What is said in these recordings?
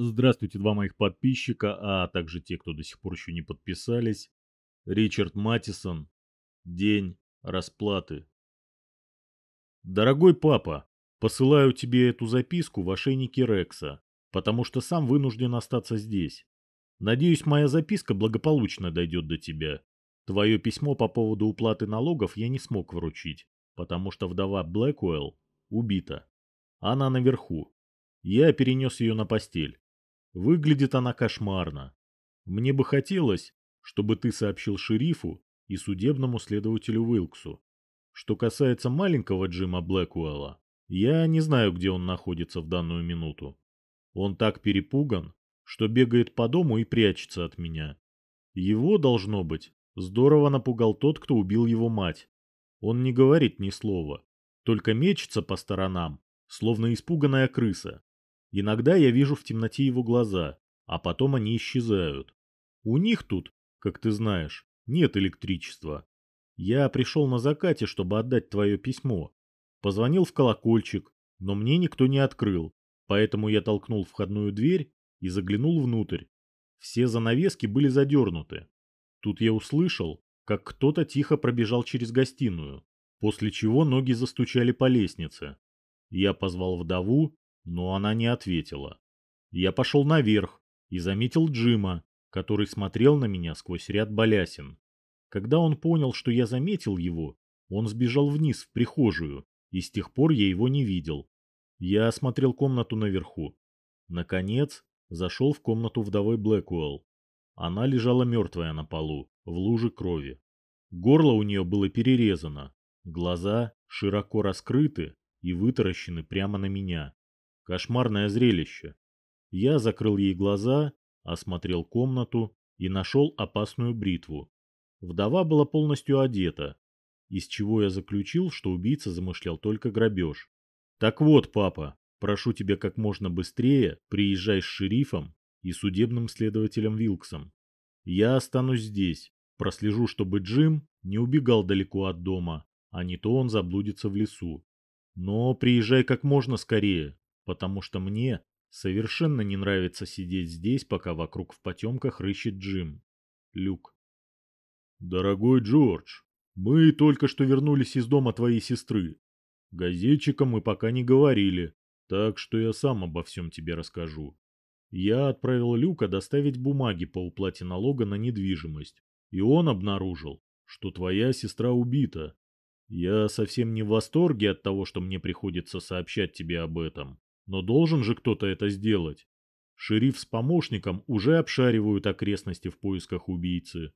Здравствуйте, два моих подписчика, а также те, кто до сих пор еще не подписались. Ричард Матисон. День расплаты. Дорогой папа, посылаю тебе эту записку в ошейнике Рекса, потому что сам вынужден остаться здесь. Надеюсь, моя записка благополучно дойдет до тебя. Твое письмо по поводу уплаты налогов я не смог вручить, потому что вдова Блэкуэлл убита. Она наверху. Я перенес ее на постель. Выглядит она кошмарно. Мне бы хотелось, чтобы ты сообщил шерифу и судебному следователю Уилксу. Что касается маленького Джима Блэкуэлла, я не знаю, где он находится в данную минуту. Он так перепуган, что бегает по дому и прячется от меня. Его, должно быть, Здорово напугал тот, кто убил его мать. Он не говорит ни слова, только мечется по сторонам, словно испуганная крыса. Иногда я вижу в темноте его глаза, а потом они исчезают. У них тут, как ты знаешь, нет электричества. Я пришел на закате, чтобы отдать твое письмо. Позвонил в колокольчик, но мне никто не открыл, поэтому я толкнул входную дверь и заглянул внутрь. Все занавески были задернуты. Тут я услышал, как кто-то тихо пробежал через гостиную, после чего ноги застучали по лестнице. Я позвал вдову, но она не ответила. Я пошел наверх и заметил Джима, который смотрел на меня сквозь ряд балясин. Когда он понял, что я заметил его, он сбежал вниз в прихожую, и с тех пор я его не видел. Я осмотрел комнату наверху. Наконец, зашел в комнату вдовы Блэкуэлл. Она лежала мертвая на полу, в луже крови. Горло у нее было перерезано, глаза широко раскрыты и вытаращены прямо на меня. Кошмарное зрелище. Я закрыл ей глаза, осмотрел комнату и нашел опасную бритву. Вдова была полностью одета, из чего я заключил, что убийца замышлял только грабеж. Так вот, папа, прошу тебя как можно быстрее приезжай с шерифом и судебным следователем Вилксом. Я останусь здесь, прослежу, чтобы Джим не убегал далеко от дома, а не то он заблудится в лесу. Но приезжай как можно скорее, потому что мне совершенно не нравится сидеть здесь, пока вокруг в потемках рыщет Джим. Люк. Дорогой Джордж, мы только что вернулись из дома твоей сестры. Газетчикам мы пока не говорили, так что я сам обо всем тебе расскажу. Я отправил Люка доставить бумаги по уплате налога на недвижимость, и он обнаружил, что твоя сестра убита. Я совсем не в восторге от того, что мне приходится сообщать тебе об этом, но должен же кто-то это сделать. Шериф с помощником уже обшаривают окрестности в поисках убийцы.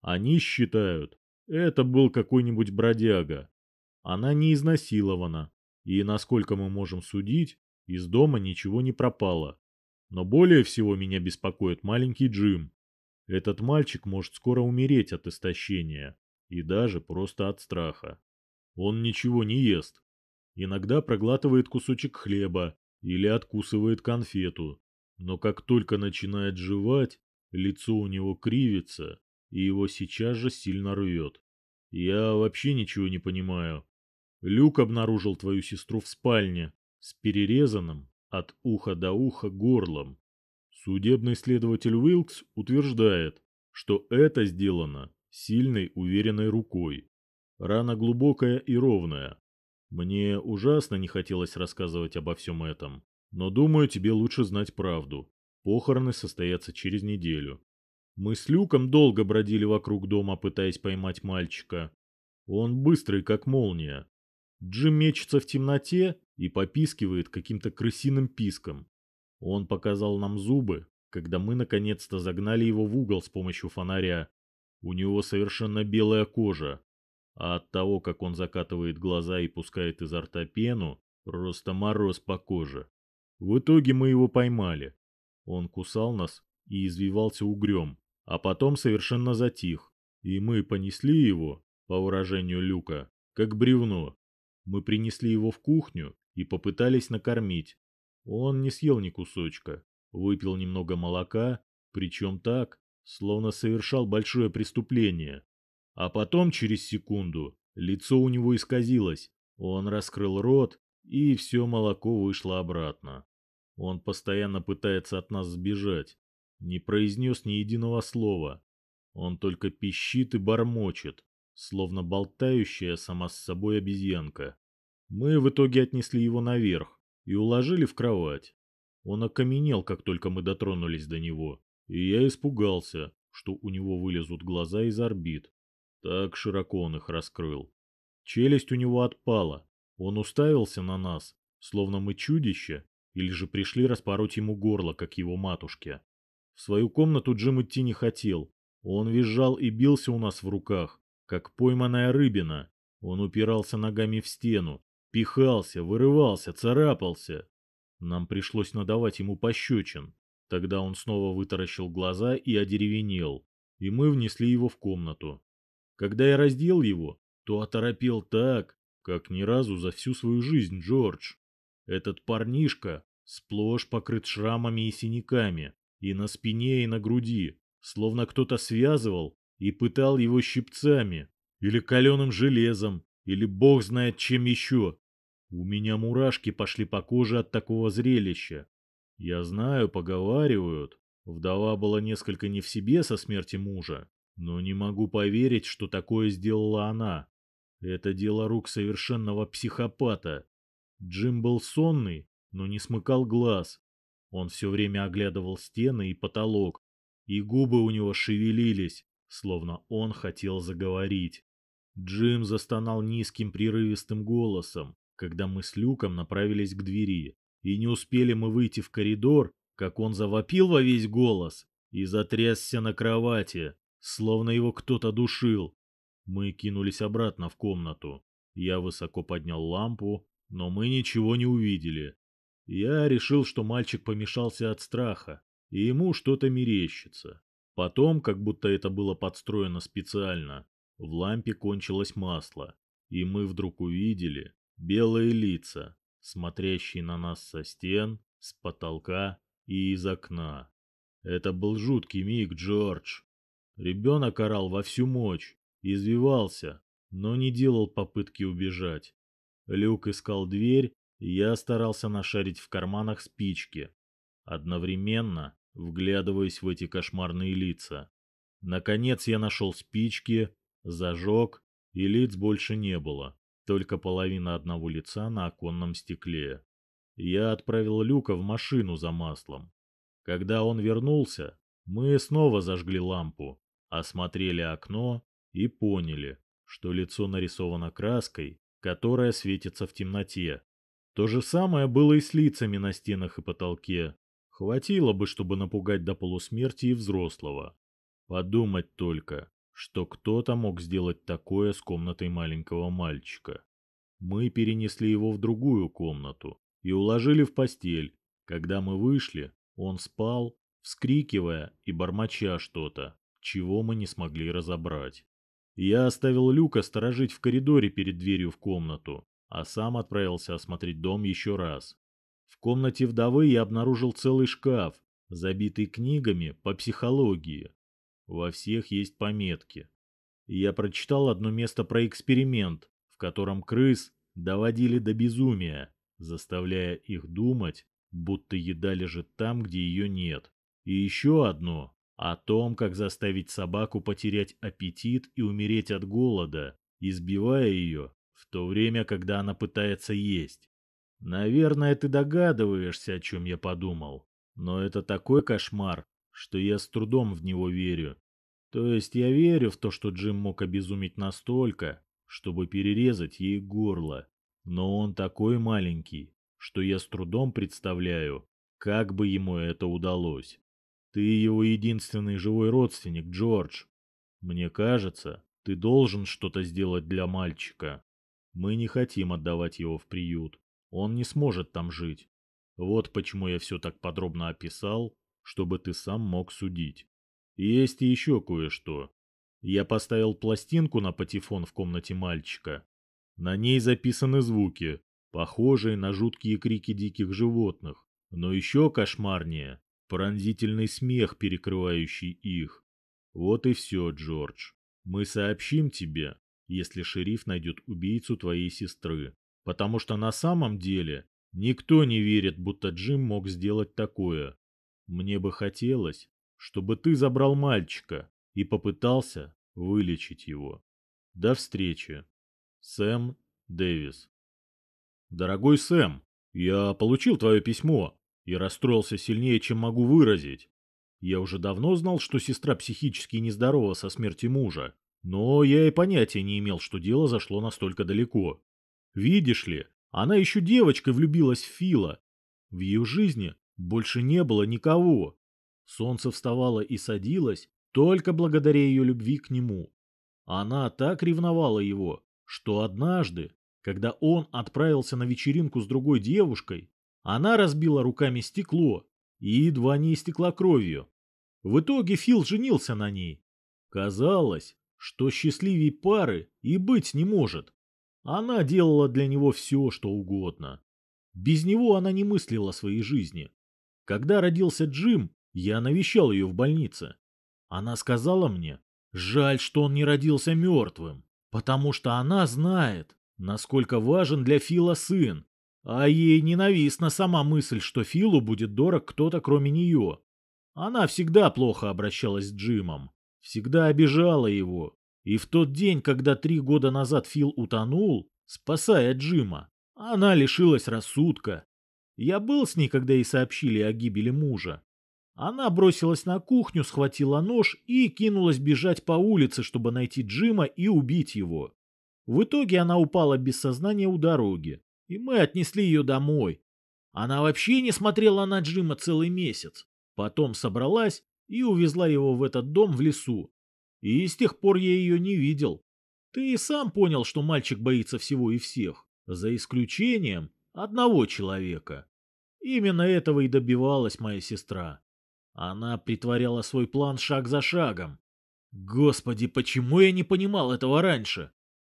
Они считают, это был какой-нибудь бродяга. Она не изнасилована, и, насколько мы можем судить, из дома ничего не пропало. Но более всего меня беспокоит маленький Джим. Этот мальчик может скоро умереть от истощения и даже просто от страха. Он ничего не ест. Иногда проглатывает кусочек хлеба или откусывает конфету. Но как только начинает жевать, лицо у него кривится, и его сейчас же сильно рвет. Я вообще ничего не понимаю. Люк обнаружил твою сестру в спальне с перерезанным, от уха до уха горлом. Судебный следователь Уилкс утверждает, что это сделано сильной уверенной рукой. Рана глубокая и ровная. Мне ужасно не хотелось рассказывать обо всем этом, но думаю, тебе лучше знать правду. Похороны состоятся через неделю. Мы с Люком долго бродили вокруг дома, пытаясь поймать мальчика. Он быстрый, как молния. Джим мечется в темноте и попискивает каким-то крысиным писком. Он показал нам зубы, когда мы наконец-то загнали его в угол с помощью фонаря. У него совершенно белая кожа, а от того, как он закатывает глаза и пускает изо рта пену, просто мороз по коже. В итоге мы его поймали. Он кусал нас и извивался угрем, а потом совершенно затих, и мы понесли его, по выражению Люка, как бревно. Мы принесли его в кухню и попытались накормить. Он не съел ни кусочка, выпил немного молока, причем так, словно совершал большое преступление. А потом, через секунду, лицо у него исказилось, он раскрыл рот, и все молоко вышло обратно. Он постоянно пытается от нас сбежать. Не произнес ни единого слова. Он только пищит и бормочет, словно болтающая сама с собой обезьянка. Мы в итоге отнесли его наверх и уложили в кровать. Он окаменел, как только мы дотронулись до него, и я испугался, что у него вылезут глаза из орбит. Так широко он их раскрыл. Челюсть у него отпала. Он уставился на нас, словно мы чудище, или же пришли распороть ему горло, как его матушке. В свою комнату Джим идти не хотел. Он визжал и бился у нас в руках, как пойманная рыбина. Он упирался ногами в стену, пихался, вырывался, царапался. Нам пришлось надавать ему пощечин. Тогда он снова вытаращил глаза и одеревенел, и мы внесли его в комнату. Когда я раздел его, то оторопел так, как ни разу за всю свою жизнь, Джордж. Этот парнишка сплошь покрыт шрамами и синяками, и на спине, и на груди, словно кто-то связывал и пытал его щипцами, или каленым железом, или бог знает чем еще. У меня мурашки пошли по коже от такого зрелища. Я знаю, поговаривают, вдова была несколько не в себе со смерти мужа, но не могу поверить, что такое сделала она. Это дело рук совершенного психопата. Джим был сонный, но не смыкал глаз. Он все время оглядывал стены и потолок, и губы у него шевелились, словно он хотел заговорить. Джим застонал низким прерывистым голосом, когда мы с Люком направились к двери, и не успели мы выйти в коридор, как он завопил во весь голос и затрясся на кровати, словно его кто-то душил. Мы кинулись обратно в комнату. Я высоко поднял лампу, но мы ничего не увидели. Я решил, что мальчик помешался от страха, и ему что-то мерещится. Потом, как будто это было подстроено специально, в лампе кончилось масло, и мы вдруг увидели белые лица, смотрящие на нас со стен, с потолка и из окна. Это был жуткий миг, Джордж. Ребенок орал во всю мощь, извивался, но не делал попытки убежать. Люк искал дверь, и я старался нашарить в карманах спички, одновременно вглядываясь в эти кошмарные лица. Наконец я нашел спички, зажег, и лиц больше не было, только половина одного лица на оконном стекле. Я отправил Люка в машину за маслом. Когда он вернулся, мы снова зажгли лампу, осмотрели окно и поняли, что лицо нарисовано краской, которая светится в темноте. То же самое было и с лицами на стенах и потолке. Хватило бы, чтобы напугать до полусмерти и взрослого. Подумать только, что кто-то мог сделать такое с комнатой маленького мальчика. Мы перенесли его в другую комнату и уложили в постель. Когда мы вышли, он спал, вскрикивая и бормоча что-то, чего мы не смогли разобрать. Я оставил Люка сторожить в коридоре перед дверью в комнату, а сам отправился осмотреть дом еще раз. В комнате вдовы я обнаружил целый шкаф, забитый книгами по психологии. Во всех есть пометки. Я прочитал одно место про эксперимент, в котором крыс доводили до безумия, заставляя их думать, будто еда лежит там, где ее нет. И еще одно о том, как заставить собаку потерять аппетит и умереть от голода, избивая ее в то время, когда она пытается есть. Наверное, ты догадываешься, о чем я подумал, но это такой кошмар, что я с трудом в него верю. То есть я верю в то, что Джим мог обезумить настолько, чтобы перерезать ей горло. Но он такой маленький, что я с трудом представляю, как бы ему это удалось. Ты его единственный живой родственник, Джордж. Мне кажется, ты должен что-то сделать для мальчика. Мы не хотим отдавать его в приют. Он не сможет там жить. Вот почему я все так подробно описал, чтобы ты сам мог судить. Есть еще кое-что. Я поставил пластинку на патефон в комнате мальчика. На ней записаны звуки, похожие на жуткие крики диких животных, но еще кошмарнее пронзительный смех, перекрывающий их. Вот и все, Джордж. Мы сообщим тебе, если шериф найдет убийцу твоей сестры. Потому что на самом деле Никто не верит, будто Джим мог сделать такое. Мне бы хотелось, чтобы ты забрал мальчика и попытался вылечить его. До встречи. Сэм Дэвис. Дорогой Сэм, я получил твое письмо и расстроился сильнее, чем могу выразить. Я уже давно знал, что сестра психически нездорова со смерти мужа, но я и понятия не имел, что дело зашло настолько далеко. Видишь ли, она еще девочкой влюбилась в Фила. В ее жизни больше не было никого. Солнце вставало и садилось только благодаря ее любви к нему. Она так ревновала его, что однажды, когда он отправился на вечеринку с другой девушкой, она разбила руками стекло и едва не истекла кровью. В итоге Фил женился на ней. Казалось, что счастливей пары и быть не может. Она делала для него все, что угодно. Без него она не мыслила своей жизни. Когда родился Джим, я навещал ее в больнице. Она сказала мне, жаль, что он не родился мертвым, потому что она знает, насколько важен для Фила сын, а ей ненавистна сама мысль, что Филу будет дорог кто-то кроме нее. Она всегда плохо обращалась с Джимом, всегда обижала его. И в тот день, когда три года назад Фил утонул, спасая Джима, она лишилась рассудка. Я был с ней, когда ей сообщили о гибели мужа. Она бросилась на кухню, схватила нож и кинулась бежать по улице, чтобы найти Джима и убить его. В итоге она упала без сознания у дороги, и мы отнесли ее домой. Она вообще не смотрела на Джима целый месяц. Потом собралась и увезла его в этот дом в лесу. И с тех пор я ее не видел. Ты и сам понял, что мальчик боится всего и всех, за исключением одного человека. Именно этого и добивалась моя сестра. Она притворяла свой план шаг за шагом. Господи, почему я не понимал этого раньше?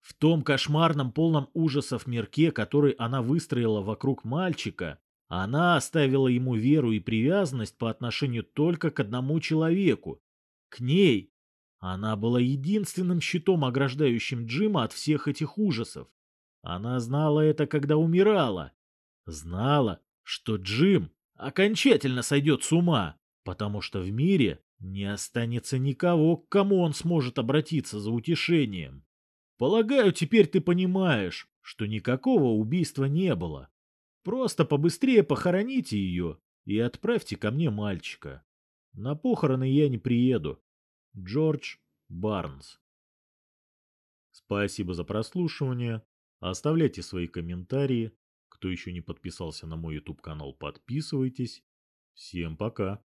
В том кошмарном полном ужасов мирке, который она выстроила вокруг мальчика, она оставила ему веру и привязанность по отношению только к одному человеку. К ней. Она была единственным щитом, ограждающим Джима от всех этих ужасов. Она знала это, когда умирала. Знала, что Джим окончательно сойдет с ума, потому что в мире не останется никого, к кому он сможет обратиться за утешением. Полагаю, теперь ты понимаешь, что никакого убийства не было. Просто побыстрее похороните ее и отправьте ко мне мальчика. На похороны я не приеду. Джордж Барнс. Спасибо за прослушивание. Оставляйте свои комментарии. Кто еще не подписался на мой YouTube канал, подписывайтесь. Всем пока.